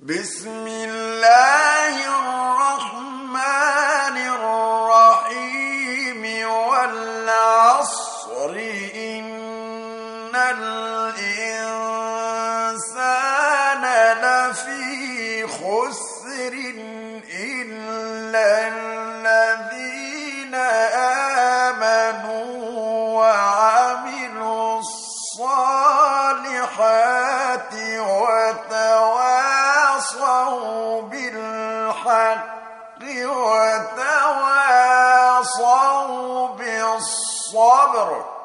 بسم الله الرحمن الرحيم والعصر إن الإنسان لفي خسر إلا وتواصوا بالحق وتواصوا بالصبر.